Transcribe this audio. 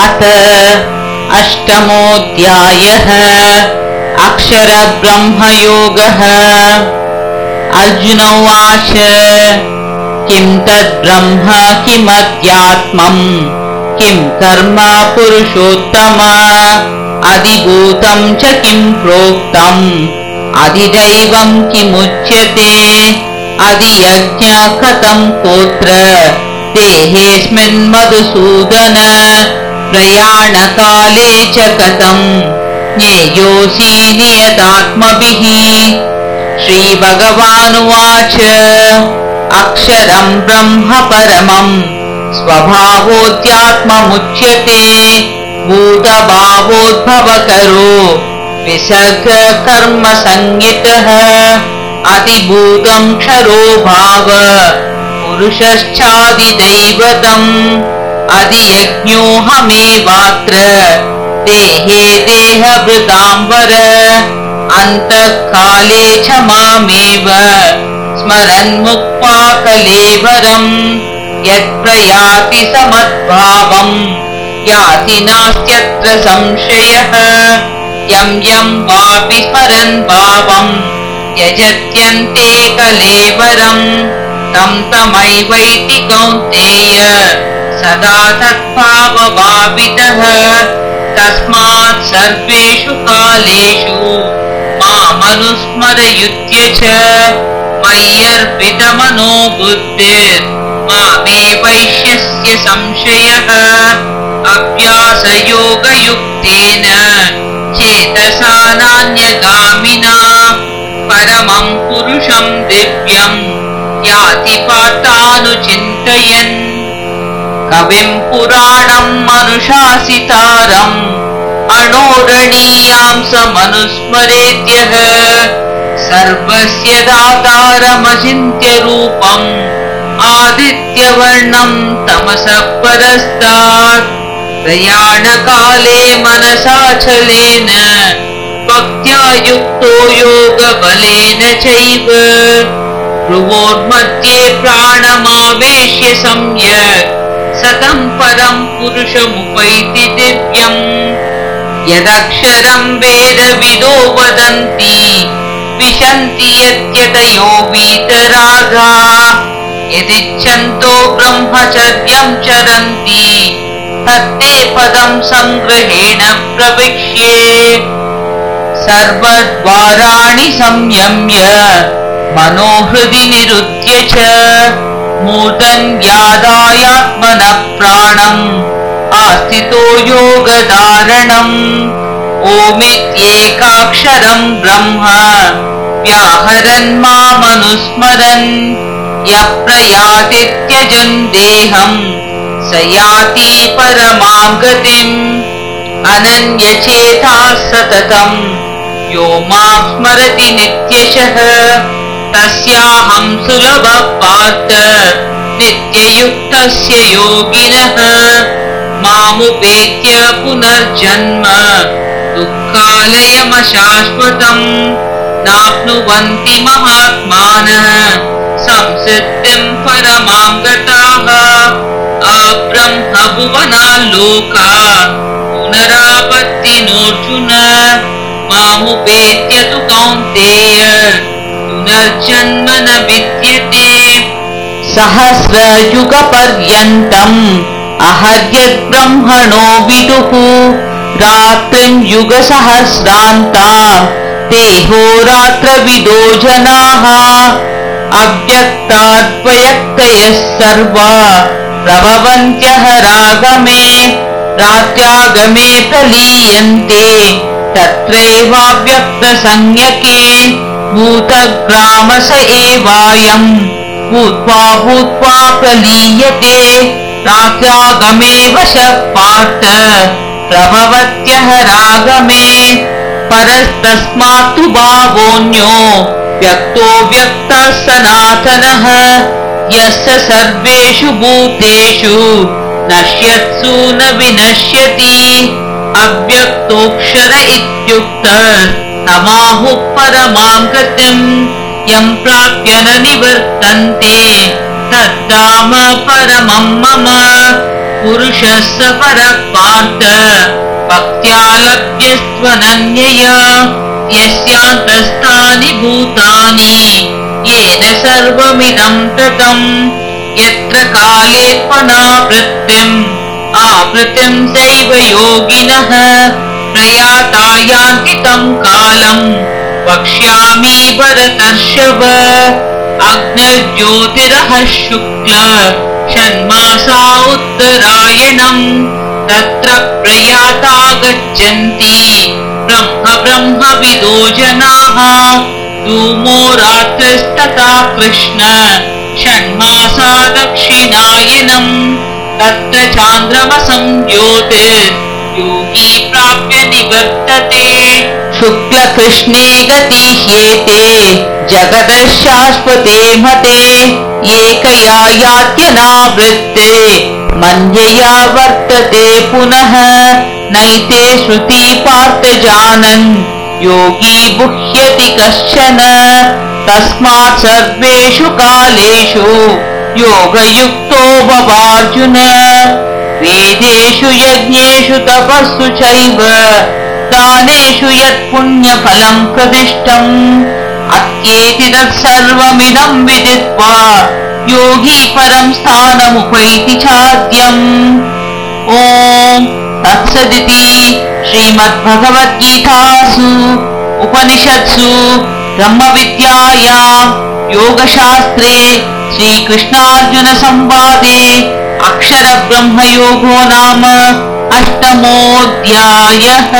अथ अष्टमोऽध्यायः अक्षरब्रह्मयोगः। अर्जुन उवाच किं तद्ब्रह्म किमध्यात्मम् किं कर्म पुरुषोत्तम? अधिभूतं च किं प्रोक्तम्? अधिदैवं किमुच्यते? अधियज्ञ कथं कोत्र? देहेऽस्मिन् मधुसूदन प्रयाणकाले च कथम्। ज्ञेयोऽसि नियतात्मभिः। श्रीभगवानुवाच। अक्षरम् ब्रह्म परमम्। स्वभावोऽध्यात्ममुच्यते। भूतभावोद्भवकरो। विसर्गकर्मसंज्ञितः। अतिभूतम् क्षरो भाव पुरुषश्चादिदैवतम् अधियज्ञोऽहमेवात्र। देहे देहभृताम्बर अन्तःकाले च मामेव। स्मरन्मुक्त्वा कलेवरम् यत्प्रयाति समद्भावम् याति नास्त्यत्र संशयः। यम् यम् वापि स्मरन् भावम् यजत्यन्ते कलेवरम् तम् तमैवैति कौन्तेय सदा तद्भावभावितः तस्मात् सर्वेषु कालेषु मामनुस्मरयुज्य च मय्यर्पितमनो बुद्धिर्मामे वैश्यस्य संशयः अभ्यासयोगयुक्तेन चेतसा नान्यगामिना परमम् पुरुषम् दिव्यम् याति पार्थानुचिन्तयन् कविम् पुराणम् अनुशासितारम् अणोरणीयाम् समनुस्मरेत्यः सर्वस्य दातारमचिन्त्यरूपम् आदित्यवर्णम् तमसः परस्तात् प्रयाणकाले मनसाचलेन भक्त्या युक्तो योगबलेन चैव भ्रुवोर्मध्ये प्राणमावेश्य सम्यक् सतम् परम् पुरुषमुपैति दिव्यम्। यदक्षरम् वेदविदो वदन्ति विशन्ति यद्यतयो वीतरागा। यदिच्छन्तो ब्रह्मचर्यम् चरन्ति तत्ते पदम् सङ्ग्रहेण प्रविश्ये सर्वद्वाराणि संयम्य मनोहृदि निरुद्य च मूर्धन्यादायात्मनः प्राणम् आस्थितो योगधारणम् ओमित्येकाक्षरम् ब्रह्म व्याहरन् मामनुस्मरन् यः प्रयातित्यजन् देहम् स याति परमाम् गतिम् अनन्यचेताः सततम् यो मां स्मरति नित्यशः तस्याहम् सुलभः पार्थ नित्ययुक्तस्य योगिनः मामुपेत्य पुनर्जन्म। दुःखालयमशाश्वतम् नाप्नुवन्ति महात्मानः। संसिद्धिम् परमाम् गताः अब्रह्मभुवनाल्लोका पुनरापत्तिनोऽर्जुन। मामुपेत्य तु कौन्तेय पुनर्जन्म न विद्यते सहस्रयुगपर्यन्तम् अहर्यद्ब्रह्मणो विदुः। रात्रिम् युगसहस्रान्ता देहोरात्रविदो जनाः। अव्यक्ताद्वयक्तयः सर्वा प्रभवन्त्यः रागमे रात्यागमे प्रलीयन्ते। तत्रैवाव्यक्तसंज्ञके भूतग्रामस एवायम् भूत्वा भूत्वा प्रलीयते। रात्यागमे वशः पार्थ। प्रभवत्यः रागमे। परस्तस्मात्तु भावोऽन्यो। व्यक्तो व्यक्तः सनातनः। यस्य सर्वेषु भूतेषु नश्यत्सु न विनश्यति। अव्यक्तोऽक्षर इत्युक्तः तमाहुः परमाम् गतिम् यम् प्राप्य न निवर्तन्ते। तद्धाम परमम् मम पुरुषः सपरः पार्थ भक्त्या लभ्यस्त्वनन्यया यस्यान्तस्थानि भूतानि। येन सर्वमिदं ततम् यत्र कालेऽर्पणावृत्तिम् आवृत्तिम् सैव योगिनः प्रयाता यान्ति तम् कालम् वक्ष्यामि भरतर्षव अग्निर्ज्योतिरः शुक्ल षण्मासा उत्तरायणम् तत्र प्रयाता गच्छन्ति ब्रह्म ब्रह्मविदो जनाः धूमो रात्रस्तथा कृष्ण षण्मासा दक्षिणायनम् तत्र चान्द्रमसं योगी प्राप्य निवर्तते। शुक्लकृष्णे गतिह्येते जगतः शाश्वते मते एकया यात्यनावृत्ते मन्यया वर्तते पुनः नैते श्रुति पार्थ जानन् योगी बुह्यति कश्चन तस्मात् सर्वेषु कालेषु योगयुक्तो भवार्जुन वेदेषु यज्ञेषु तपस्सु चैव दानेषु यत् पुण्यफलम् प्रदिष्टम्। अत्येति तत्सर्वमिदम् विदित्वा योगी परम् स्थानमुपैति चाद्यम्। ॐ तत्सदिति श्रीमद्भगवद्गीतासु उपनिषत्सु ब्रह्मविद्यायाम् योगशास्त्रे श्रीकृष्णार्जुनसंवादे अक्षरब्रह्मयोगो नाम अष्टमोऽध्यायः